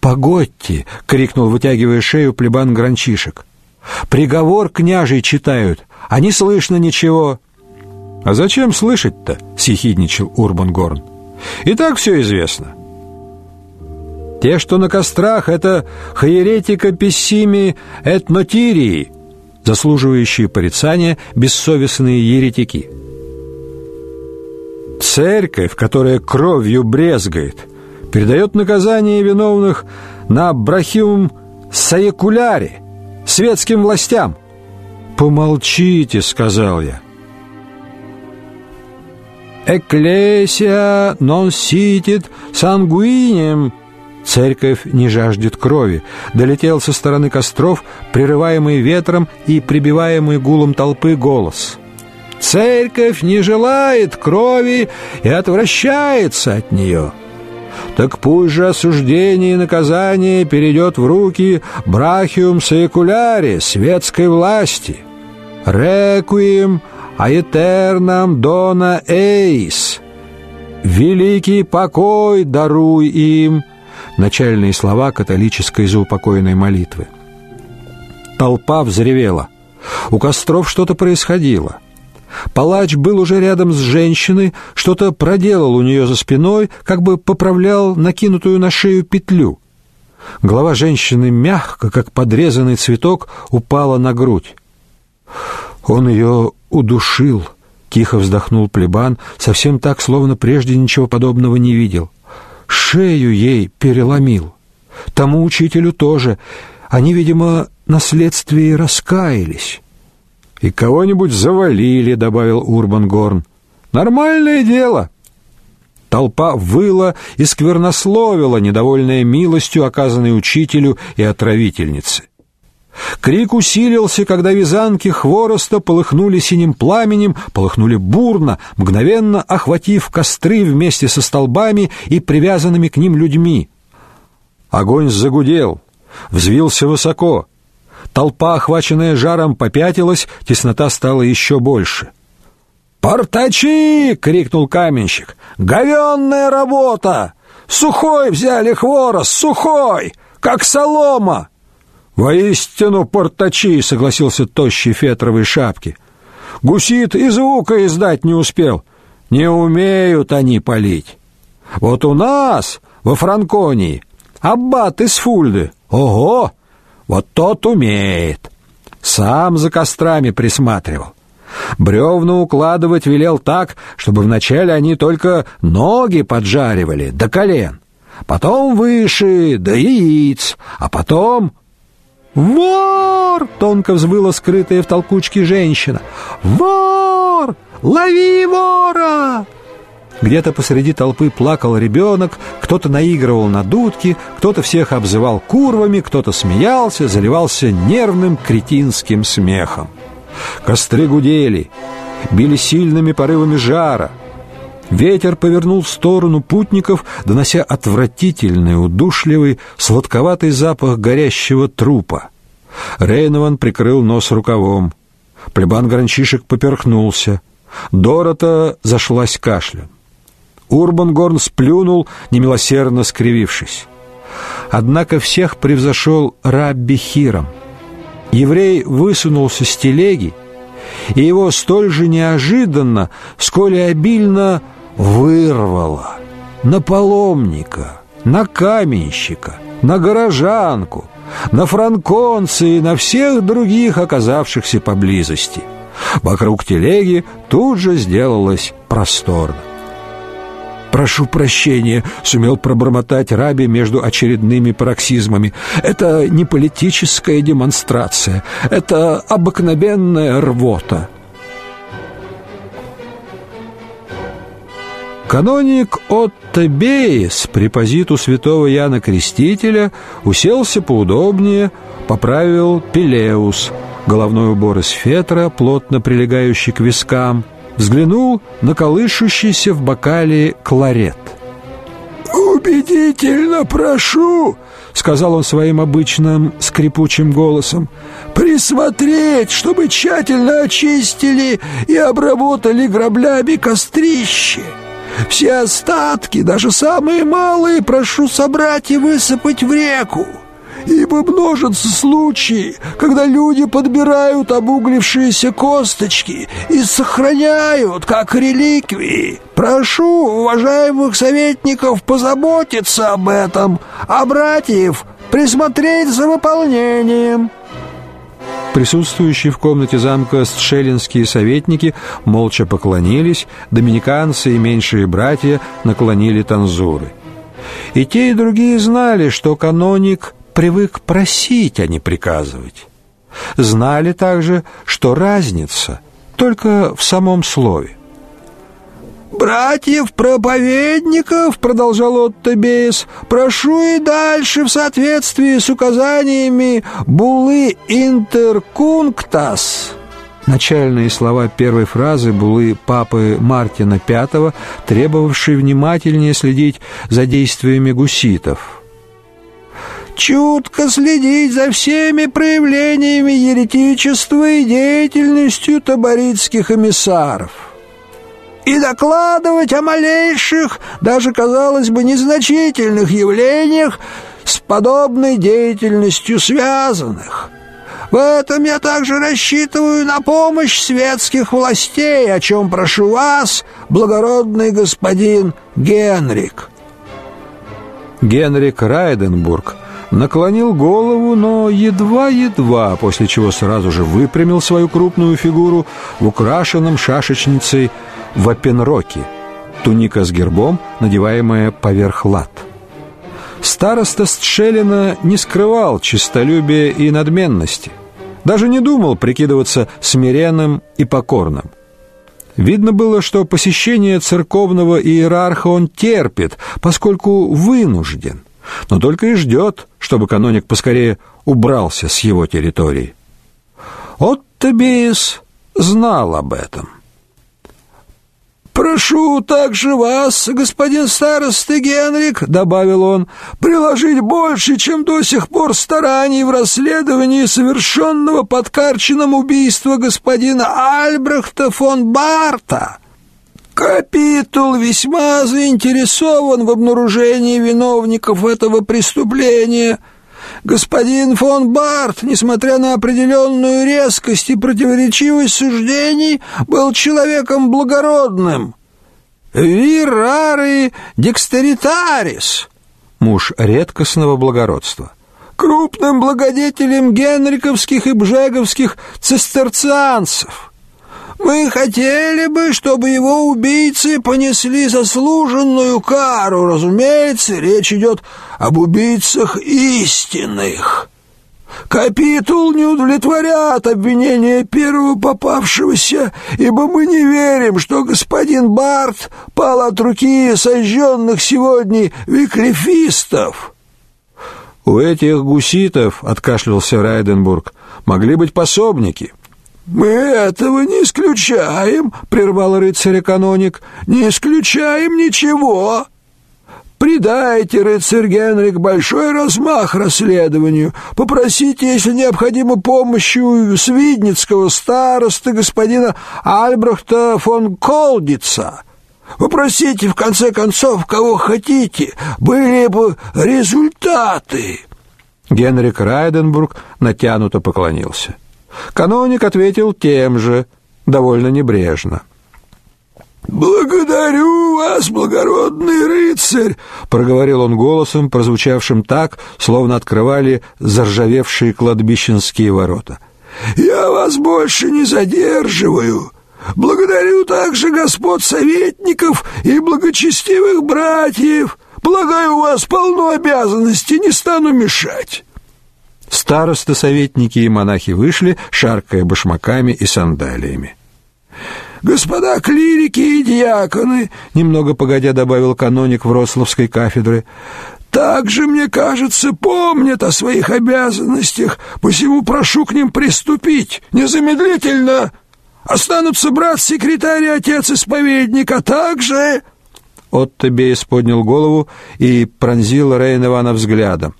«Погодьте!» — крикнул, вытягивая шею плебан Гранчишек. «Приговор княжий читают, а не слышно ничего». «А зачем слышать-то?» — съехидничал Урбан Горн. «И так все известно». «Те, что на кострах, это хаеретика пессими этнотирии», заслуживающие порицания бессовестные еретики. Церковь, которая кровью брезгает, передает наказание виновных на брахиум саекуляре, светским властям. «Помолчите», — сказал я. «Экклесия нон ситит сангуинем», Церковь не жаждет крови. Долетел со стороны костров, прерываемый ветром и прибиваемый гулом толпы голос. Церковь не желает крови и отвращается от нее. Так пусть же осуждение и наказание перейдет в руки брахиум секуляре, светской власти. Рекуим аэтернам дона эйс. Великий покой даруй им, начальные слова католической заупокойной молитвы. Толпа взревела. У костров что-то происходило. Палач был уже рядом с женщиной, что-то проделал у нее за спиной, как бы поправлял накинутую на шею петлю. Голова женщины мягко, как подрезанный цветок, упала на грудь. Он ее удушил, тихо вздохнул плебан, совсем так, словно прежде ничего подобного не видел шею ей переломил. Тому учителю тоже. Они, видимо, на следствии раскаялись. «И кого-нибудь завалили», — добавил Урбан Горн. «Нормальное дело». Толпа выла и сквернословила, недовольная милостью, оказанной учителю и отравительнице. Крик усилился, когда вязанки хвороста полыхнули синим пламенем, полыхнули бурно, мгновенно охватив костры вместе со столбами и привязанными к ним людьми. Огонь загудел, взвился высоко. Толпа, охваченная жаром, попятилась, теснота стала еще больше. «Портачи!» — крикнул каменщик. «Говенная работа! Сухой взяли хворост, сухой, как солома!» «Воистину портачи!» — согласился тощий фетровой шапки. «Гусит и звука издать не успел. Не умеют они палить. Вот у нас, во Франконии, аббат из Фульды. Ого! Вот тот умеет. Сам за кострами присматривал. Бревна укладывать велел так, чтобы вначале они только ноги поджаривали до колен, потом выше, до яиц, а потом «Вор!» — тонко взвыла скрытая в толкучке женщина. «Вор! Лови вора!» Где-то посреди толпы плакал ребенок, кто-то наигрывал на дудки, кто-то всех обзывал курвами, кто-то смеялся, заливался нервным кретинским смехом. Костры гудели, били сильными порывами жара. Ветер повернул в сторону путников, донося отвратительный, удушливый, сладковатый запах горящего трупа. Рейнован прикрыл нос рукавом. Плебан Гранчишек поперхнулся. Дорота зашлась кашлем. Урбан Горн сплюнул, немилосердно скривившись. Однако всех превзошел Рабби Хиром. Еврей высунулся с телеги, и его столь же неожиданно, сколь и обильно вырвало на паломника, на каменщика, на горожанку, на франконца и на всех других оказавшихся поблизости. Вокруг телеги тут же сделалось просторно. «Прошу прощения», — сумел пробормотать Раби между очередными пароксизмами. «Это не политическая демонстрация, это обыкновенная рвота». Каноник Отто Бейс при позиту святого Яна Крестителя уселся поудобнее, поправил пелеус, головной убор из фетра, плотно прилегающий к вискам, взглянул на колышущийся в бокале кларет. «Убедительно прошу!» — сказал он своим обычным скрипучим голосом. «Присмотреть, чтобы тщательно очистили и обработали граблями кострище!» Все остатки, даже самые малые, прошу собрать и высыпать в реку. Ибо множатся случаи, когда люди подбирают обуглившиеся косточки и сохраняют, как реликвии. Прошу уважаемых советников позаботиться об этом, а братьев присмотреть за выполнением». Присутствующие в комнате замка стшелинские советники молча поклонились, доминиканцы и меньшие братья наклонили танзуры. И те, и другие знали, что каноник привык просить, а не приказывать. Знали также, что разница только в самом слове. «Братьев-проповедников, — продолжал Отто Бейс, — прошу и дальше в соответствии с указаниями Булы Интеркунктас». Начальные слова первой фразы Булы папы Мартина V, требовавшие внимательнее следить за действиями гуситов. «Чутко следить за всеми проявлениями еретичества и деятельностью таборитских эмиссаров» и докладывать о малейших, даже, казалось бы, незначительных явлениях с подобной деятельностью связанных. В этом я также рассчитываю на помощь светских властей, о чем прошу вас, благородный господин Генрик». Генрик Райденбург наклонил голову, но едва-едва, после чего сразу же выпрямил свою крупную фигуру в украшенном шашечницей в опенроке, туника с гербом, надеваемая поверх лад. Староста Стшелина не скрывал честолюбия и надменности, даже не думал прикидываться смиренным и покорным. Видно было, что посещение церковного иерарха он терпит, поскольку вынужден, но только и ждет, чтобы каноник поскорее убрался с его территории. Оттебиес знал об этом. «Прошу также вас, господин староста Генрик», — добавил он, «приложить больше, чем до сих пор стараний в расследовании совершенного под Карчином убийства господина Альбрехта фон Барта». Капитул весьма заинтересован в обнаружении виновников этого преступления. Господин фон Барт, несмотря на определенную резкость и противоречивость суждений, был человеком благородным. Вирари декстеритарис, муж редкостного благородства, крупным благодетелем генриковских и бжеговских цистерцианцев — мы хотели бы, чтобы его убийцы понесли заслуженную кару. Разумеется, речь идет об убийцах истинных. Капитул не удовлетворят обвинения первого попавшегося, ибо мы не верим, что господин Барт пал от руки сожженных сегодня виклифистов». «У этих гуситов, — откашлялся Райденбург, — могли быть пособники». «Мы этого не исключаем», — прервал рыцарь-каноник. «Не исключаем ничего». Придайте, рыцарь Генрик, большой размах расследованию. Попросите, если необходимо, помощью свидницкого старосты господина Альбрехта фон Колдица. Попросите, в конце концов, кого хотите. Были бы результаты». Генрик Райденбург натянуто поклонился. Каноник ответил тем же, довольно небрежно. «Благодарю вас, благородный рыцарь!» — проговорил он голосом, прозвучавшим так, словно открывали заржавевшие кладбищенские ворота. «Я вас больше не задерживаю. Благодарю также господ советников и благочестивых братьев. Полагаю, вас полно обязанностей, не стану мешать». Старосты, советники и монахи вышли, шаркая башмаками и сандалиями. «Господа клирики и диаконы», — немного погодя добавил каноник Вроцлавской кафедры, «также, мне кажется, помнят о своих обязанностях, посему прошу к ним приступить незамедлительно. Останутся брат-секретарь и отец-исповедник, а также...» Отто Бейс поднял голову и пронзил Рейн Ивана взглядом.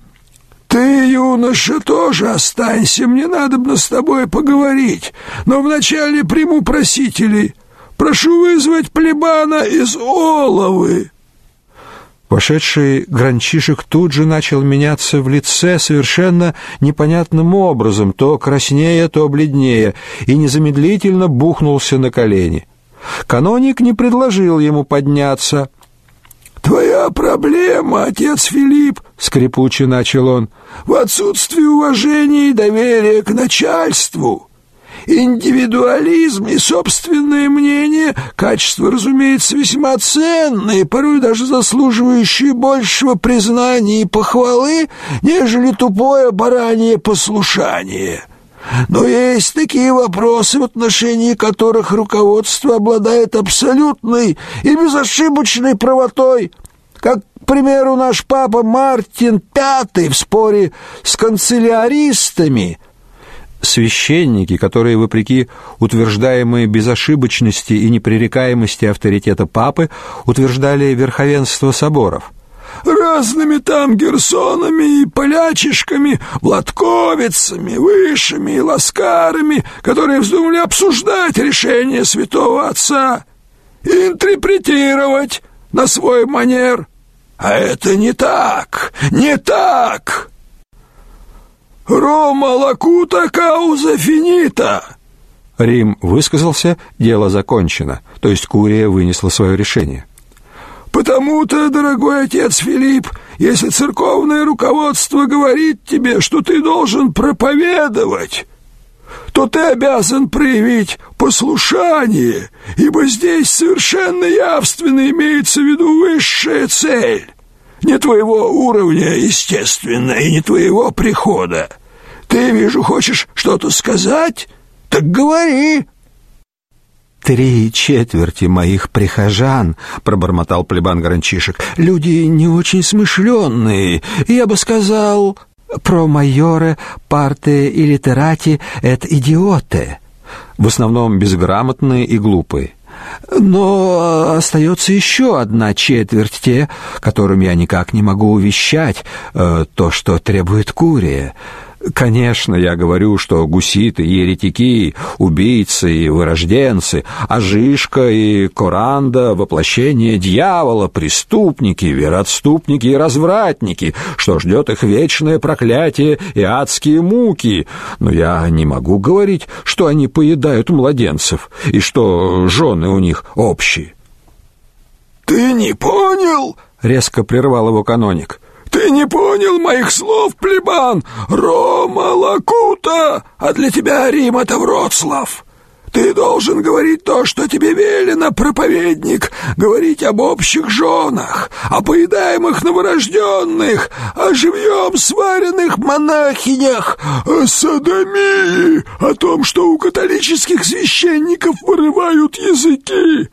«Ты, юноша, тоже останься, мне надо бы с тобой поговорить, но вначале приму просителей. Прошу вызвать плебана из Оловы!» Вошедший гранчишек тут же начал меняться в лице совершенно непонятным образом, то краснее, то бледнее, и незамедлительно бухнулся на колени. Каноник не предложил ему подняться. «Твоя проблема, отец Филипп», — скрипуче начал он, — «в отсутствии уважения и доверия к начальству». Индивидуализм и собственное мнение – качества, разумеется, весьма ценные, порой даже заслуживающие большего признания и похвалы, нежели тупое баранье послушание. Но есть такие вопросы, в отношении которых руководство обладает абсолютной и безошибочной правотой, как, к примеру, наш папа Мартин V в споре с канцеляристами – священники, которые, вопреки утверждаемой безошибочности и непререкаемости авторитета папы, утверждали верховенство соборов. «Разными там герсонами и полячишками, владковицами, высшими и ласкарами, которые вздумали обсуждать решение святого отца, интерпретировать на свой манер. А это не так, не так!» «Рома лакута кауза финита!» Рим высказался, дело закончено, то есть Курия вынесла свое решение. «Потому-то, дорогой отец Филипп, если церковное руководство говорит тебе, что ты должен проповедовать, то ты обязан проявить послушание, ибо здесь совершенно явственно имеется в виду высшая цель, не твоего уровня, естественно, и не твоего прихода. Ты, вижу, хочешь что-то сказать? Так говори!» «Три четверти моих прихожан», — пробормотал плебан Гранчишек, — «люди не очень смышленные, я бы сказал, про майоре парте и литерати — это идиоты, в основном безграмотные и глупые». Но остается еще одна четверть те, которым я никак не могу увещать э, то, что требует Курия. Конечно, я говорю, что гуситы, еретики, убийцы и вырожденцы, а Жишка и Коранда — воплощение дьявола, преступники, вероотступники и развратники, что ждет их вечное проклятие и адские муки. Но я не могу говорить, что они поедают младенцев и что жены у них общие. «Ты не понял?» — резко прервал его каноник. «Ты не понял моих слов, плебан! Рома Лакута, а для тебя Рим — это Вроцлав!» Ты должен говорить то, что тебе велено, проповедник, говорить об общих женах, о поедаемых новорожденных, о живьем сваренных монахинях, о садомии, о том, что у католических священников вырывают языки,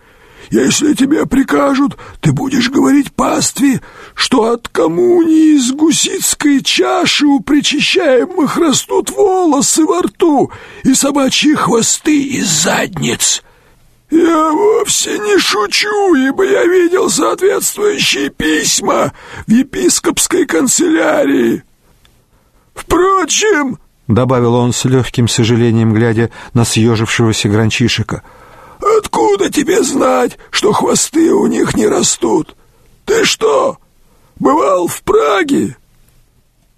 если тебе прикажут, ты будешь говорить пастве, что от коммунии из гусицкой чаши у причащаемых растут волосы во рту и собачьи хвосты из задниц. Я вовсе не шучу, ибо я видел соответствующие письма в епископской канцелярии. Впрочем, — добавил он с легким сожалением, глядя на съежившегося гранчишика, — Откуда тебе знать, что хвосты у них не растут? Ты что, бывал в Праге?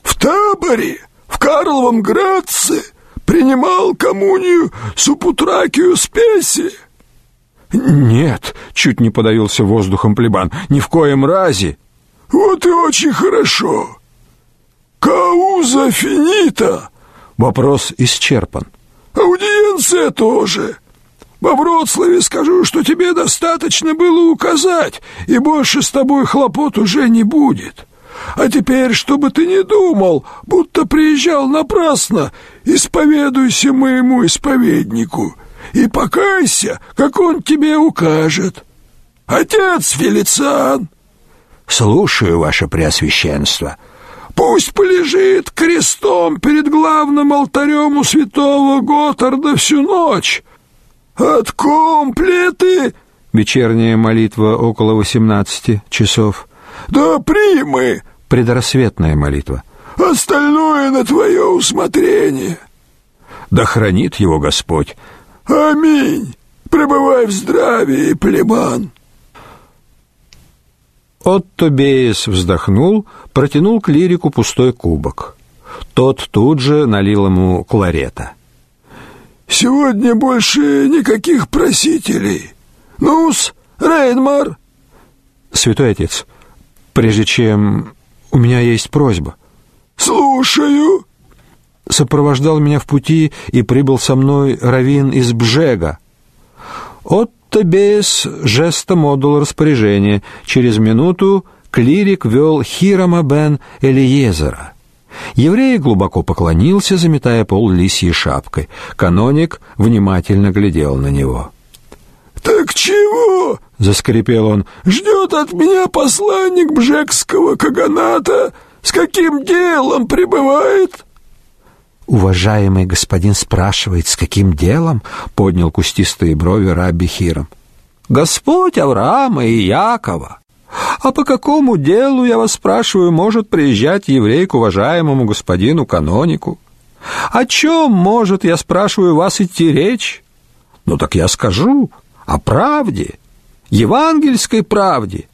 В таборе? В Карловом Градце? Принимал коммунию Супутракию Спеси? Нет, чуть не подавился воздухом плебан, ни в коем разе. Вот и очень хорошо. Кауза финита. Вопрос исчерпан. Аудиенция тоже. Во Вроцлаве скажу, что тебе достаточно было указать, и больше с тобой хлопот уже не будет. А теперь, чтобы ты не думал, будто приезжал напрасно, исповедуйся моему исповеднику и покайся, как он тебе укажет. Отец Фелициан!» «Слушаю, ваше преосвященство». Пусть полежит крестом перед главным алтарем у святого Готарда всю ночь, «От комплеты!» Вечерняя молитва около восемнадцати часов. «Да примы!» Предрассветная молитва. «Остальное на твое усмотрение!» «Да хранит его Господь!» «Аминь! Пребывай в здравии, племан!» Отто Бейс вздохнул, протянул клирику пустой кубок. Тот тут же налил ему кларета. «Сегодня больше никаких просителей. Ну-с, Рейнмар!» «Святой отец, прежде чем... У меня есть просьба». «Слушаю!» Сопровождал меня в пути и прибыл со мной раввин из Бжега. Отто Бейс жестом отдал распоряжение. Через минуту клирик вел Хирама бен Элиезера. Еврей глубоко поклонился, заметая пол лисьей шапкой. Каноник внимательно глядел на него. «Так чего?» — заскрипел он. «Ждет от меня посланник Бжекского каганата. С каким делом прибывает?» «Уважаемый господин спрашивает, с каким делом?» — поднял кустистые брови Рабби Хиром. «Господь Авраама и Якова! А по какому делу, я вас спрашиваю, может приезжать еврей к уважаемому господину канонику? О чем может, я спрашиваю вас, идти речь? Ну так я скажу, о правде, евангельской правде».